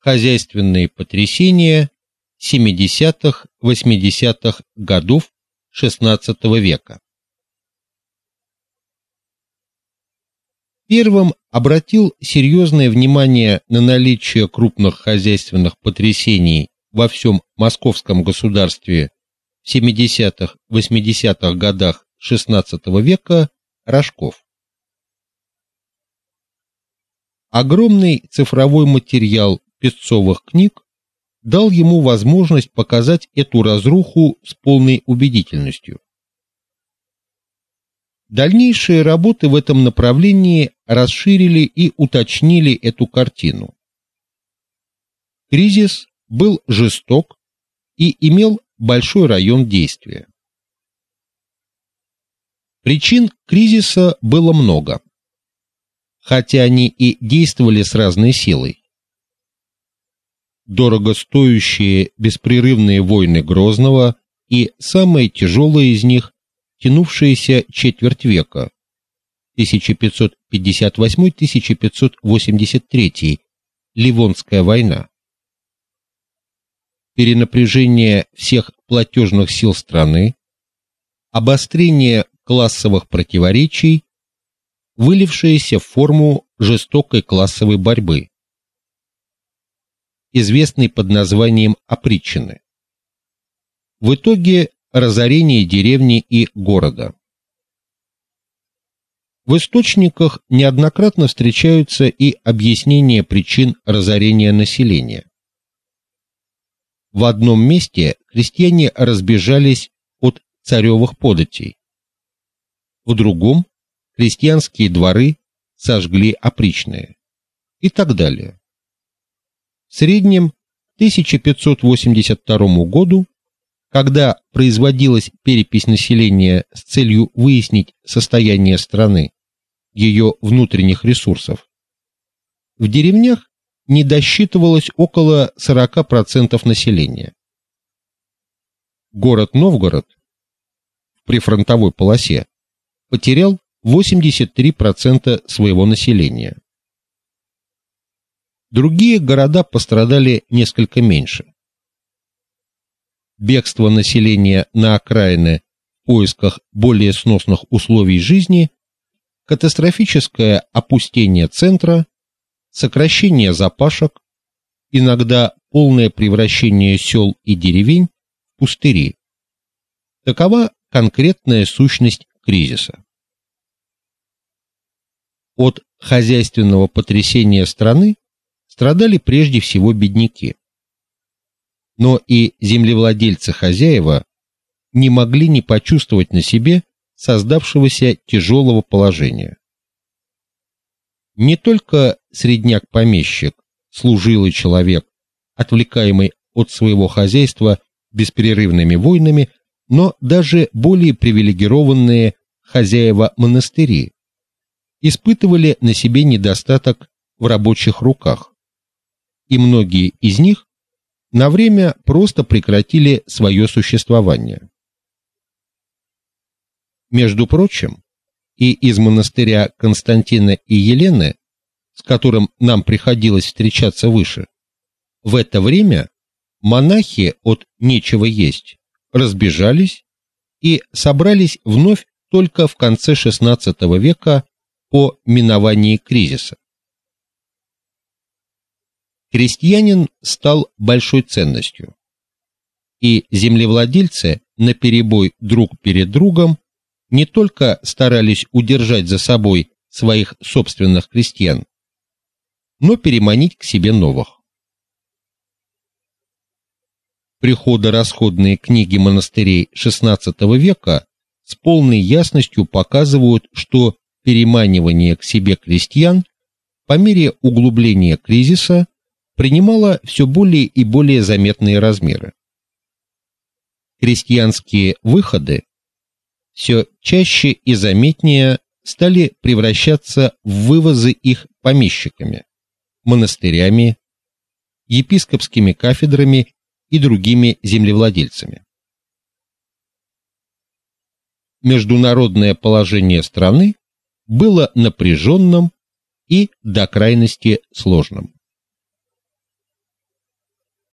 хозяйственные потрясения 70-80-х годов XVI века. Первым обратил серьезное внимание на наличие крупных хозяйственных потрясений во всем московском государстве в 70-80-х годах XVI века Рожков. Огромный цифровой материал песцовых книг дал ему возможность показать эту разруху с полной убедительностью. Дальнейшие работы в этом направлении расширили и уточнили эту картину. Кризис был жесток и имел большой район действия. Причин кризиса было много, хотя они и действовали с разной силой. Дорогостоящие беспрерывные войны Грозного и самые тяжелые из них тянувшиеся четверть века 1558-1583 Ливонская война. Перенапряжение всех платежных сил страны, обострение классовых противоречий, вылившееся в форму жестокой классовой борьбы, известной под названием опричнины. В итоге разорение деревни и города. В источниках неоднократно встречаются и объяснения причин разорения населения. В одном месте крестьяне разбежались от царевых податей. В другом крестьянские дворы сожгли опричные и так далее. В среднем к 1582 году когда производилась перепись населения с целью выяснить состояние страны, ее внутренних ресурсов, в деревнях не досчитывалось около 40% населения. Город Новгород в прифронтовой полосе потерял 83% своего населения. Другие города пострадали несколько меньше бегство населения на окраины в поисках более сносных условий жизни, катастрофическое опустение центра, сокращение запашек, иногда полное превращение сел и деревень в пустыри. Такова конкретная сущность кризиса. От хозяйственного потрясения страны страдали прежде всего бедняки но и землевладельцы-хозяева не могли не почувствовать на себе создавшегося тяжелого положения. Не только средняк-помещик, служилый человек, отвлекаемый от своего хозяйства беспрерывными войнами, но даже более привилегированные хозяева монастыри испытывали на себе недостаток в рабочих руках. И многие из них на время просто прекратили свое существование. Между прочим, и из монастыря Константина и Елены, с которым нам приходилось встречаться выше, в это время монахи от нечего есть разбежались и собрались вновь только в конце XVI века по миновании кризиса крестьянин стал большой ценностью. И землевладельцы наперебой друг перед другом не только старались удержать за собой своих собственных крестьян, но переманить к себе новых. Приходо-расходные книги монастырей XVI века с полной ясностью показывают, что переманивание к себе крестьян по мере углубления кризиса принимала все более и более заметные размеры. Крестьянские выходы все чаще и заметнее стали превращаться в вывозы их помещиками, монастырями, епископскими кафедрами и другими землевладельцами. Международное положение страны было напряженным и до крайности сложным.